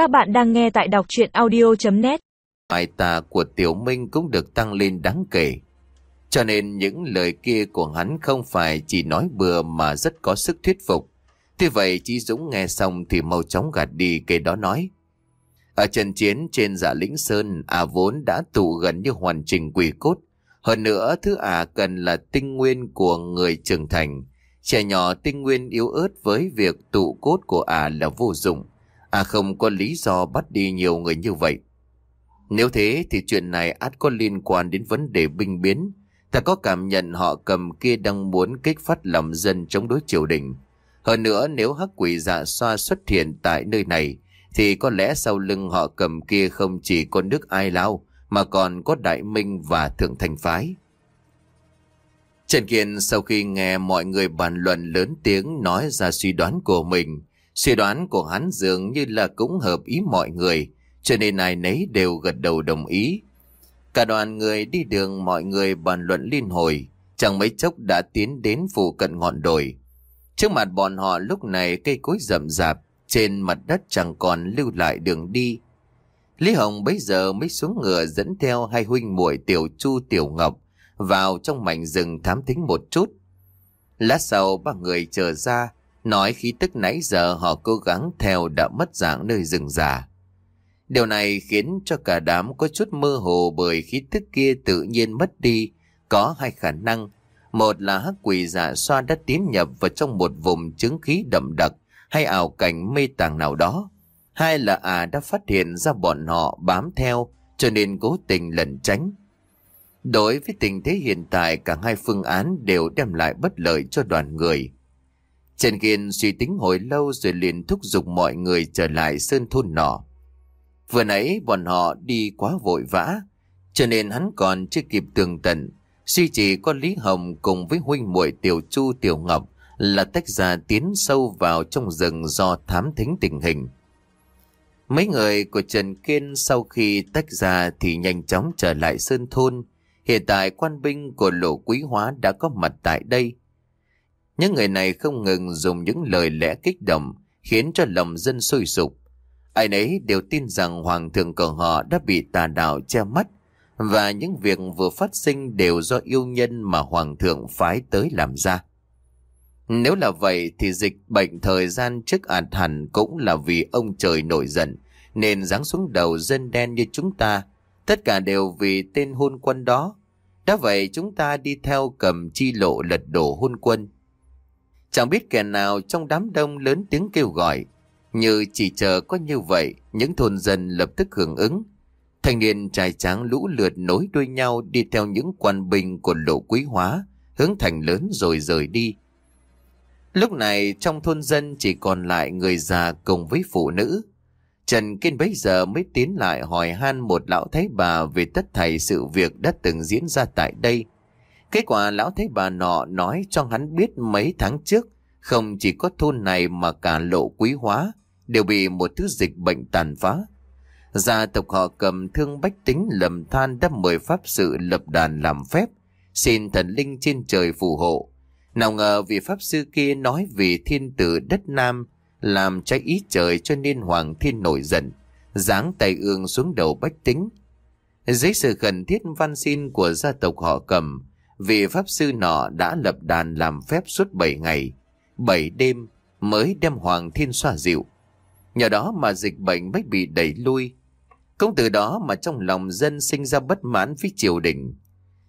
Các bạn đang nghe tại đọc chuyện audio.net Bài tà của Tiểu Minh cũng được tăng lên đáng kể. Cho nên những lời kia của hắn không phải chỉ nói bừa mà rất có sức thuyết phục. thế vậy Chí Dũng nghe xong thì mau chóng gạt đi kể đó nói. Ở trận chiến trên giả lĩnh Sơn, à vốn đã tụ gần như hoàn chỉnh quỷ cốt. Hơn nữa, thứ à cần là tinh nguyên của người trưởng thành. Trẻ nhỏ tinh nguyên yếu ớt với việc tụ cốt của à là vô dụng. À không có lý do bắt đi nhiều người như vậy. Nếu thế thì chuyện này át có liên quan đến vấn đề binh biến. Ta có cảm nhận họ cầm kia đang muốn kích phát lòng dân chống đối triều đình. Hơn nữa nếu hắc quỷ dạ xoa xuất hiện tại nơi này thì có lẽ sau lưng họ cầm kia không chỉ có nước ai lao mà còn có đại minh và thượng thành phái. Trần Kiên sau khi nghe mọi người bàn luận lớn tiếng nói ra suy đoán của mình, suy đoán của hắn dường như là cũng hợp ý mọi người, cho nên ai nấy đều gật đầu đồng ý. Cả đoàn người đi đường mọi người bàn luận liên hồi, chẳng mấy chốc đã tiến đến phụ cận ngọn đồi. Trước mặt bọn họ lúc này cây cối rậm rạp, trên mặt đất chẳng còn lưu lại đường đi. Lý Hồng bây giờ mới xuống ngựa dẫn theo hai huynh muội Tiểu Chu Tiểu Ngọc vào trong mảnh rừng thám thính một chút. Lát sau ba người trở ra, nói khí tức nãy giờ họ cố gắng theo đã mất dạng nơi rừng già. Điều này khiến cho cả đám có chút mơ hồ bởi khí tức kia tự nhiên mất đi, có hai khả năng. Một là hắc quỷ giả xoa đã tiến nhập vào trong một vùng chứng khí đậm đặc hay ảo cảnh mê tàng nào đó. Hai là à đã phát hiện ra bọn họ bám theo cho nên cố tình lẩn tránh. Đối với tình thế hiện tại cả hai phương án đều đem lại bất lợi cho đoàn người. Trần Kiên suy tính hồi lâu rồi liền thúc giục mọi người trở lại sơn thôn nọ. Vừa nãy bọn họ đi quá vội vã, cho nên hắn còn chưa kịp tường tận. Suy chỉ có Lý Hồng cùng với huynh muội Tiểu Chu Tiểu Ngọc là tách ra tiến sâu vào trong rừng do thám thính tình hình. Mấy người của Trần Kiên sau khi tách ra thì nhanh chóng trở lại Sơn Thôn. Hiện tại quan binh của lộ quý hóa đã có mặt tại đây. Những người này không ngừng dùng những lời lẽ kích động, khiến cho lòng dân sôi sục. Ai nấy đều tin rằng hoàng thượng của họ đã bị tà đạo che mắt, và những việc vừa phát sinh đều do yêu nhân mà hoàng thượng phái tới làm ra. Nếu là vậy thì dịch bệnh thời gian trước ạt hẳn cũng là vì ông trời nổi giận, nên giáng xuống đầu dân đen như chúng ta. Tất cả đều vì tên hôn quân đó. Đã vậy chúng ta đi theo cầm chi lộ lật đổ hôn quân. Chẳng biết kẻ nào trong đám đông lớn tiếng kêu gọi. Như chỉ chờ có như vậy, những thôn dân lập tức hưởng ứng. Thanh niên trai tráng lũ lượt nối đuôi nhau đi theo những quan binh của lộ quý hóa, hướng thành lớn rồi rời đi. Lúc này trong thôn dân chỉ còn lại người già cùng với phụ nữ. Trần Kiên bấy giờ mới tiến lại hỏi han một lão thái bà về tất thảy sự việc đã từng diễn ra tại đây. Kết quả lão thấy bà nọ nói cho hắn biết mấy tháng trước, không chỉ có thôn này mà cả lộ quý hóa đều bị một thứ dịch bệnh tàn phá. Gia tộc họ cầm thương bách tính lầm than đắp mời pháp sự lập đàn làm phép, xin thần linh trên trời phù hộ. Nào ngờ vị pháp sư kia nói vì thiên tử đất Nam làm trái ý trời cho nên hoàng thiên nổi giận, giáng tay ương xuống đầu bách tính. Dưới sự khẩn thiết văn xin của gia tộc họ cầm, vì pháp sư nọ đã lập đàn làm phép suốt 7 ngày, 7 đêm mới đem hoàng thiên xoa dịu. Nhờ đó mà dịch bệnh mới bị đẩy lui. Cũng từ đó mà trong lòng dân sinh ra bất mãn với triều đình.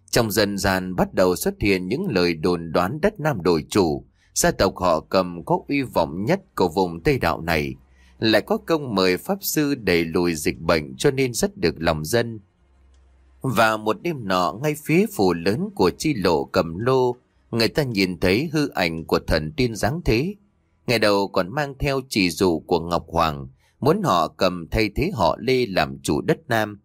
Trong dân gian bắt đầu xuất hiện những lời đồn đoán đất Nam đổi chủ, gia tộc họ cầm có uy vọng nhất của vùng Tây Đạo này, lại có công mời Pháp Sư đẩy lùi dịch bệnh cho nên rất được lòng dân. Và một đêm nọ ngay phía phủ lớn của chi lộ cầm lô, người ta nhìn thấy hư ảnh của thần tiên giáng thế. Ngày đầu còn mang theo chỉ dụ của Ngọc Hoàng, muốn họ cầm thay thế họ Lê làm chủ đất Nam.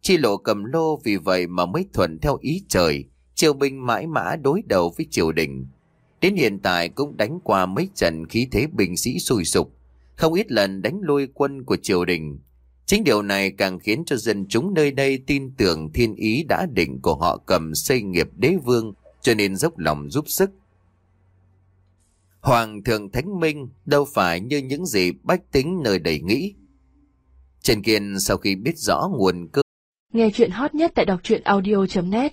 Chi lộ cầm lô vì vậy mà mới thuận theo ý trời, triều binh mãi mã đối đầu với triều đình. Đến hiện tại cũng đánh qua mấy trận khí thế binh sĩ sùi sục, không ít lần đánh lui quân của triều đình. Chính điều này càng khiến cho dân chúng nơi đây tin tưởng thiên ý đã định của họ cầm xây nghiệp đế vương, cho nên dốc lòng giúp sức. Hoàng thượng Thánh Minh đâu phải như những gì bách tính nơi đầy nghĩ. Trần Kiên sau khi biết rõ nguồn cơ Nghe chuyện hot nhất tại đọc truyện audio.net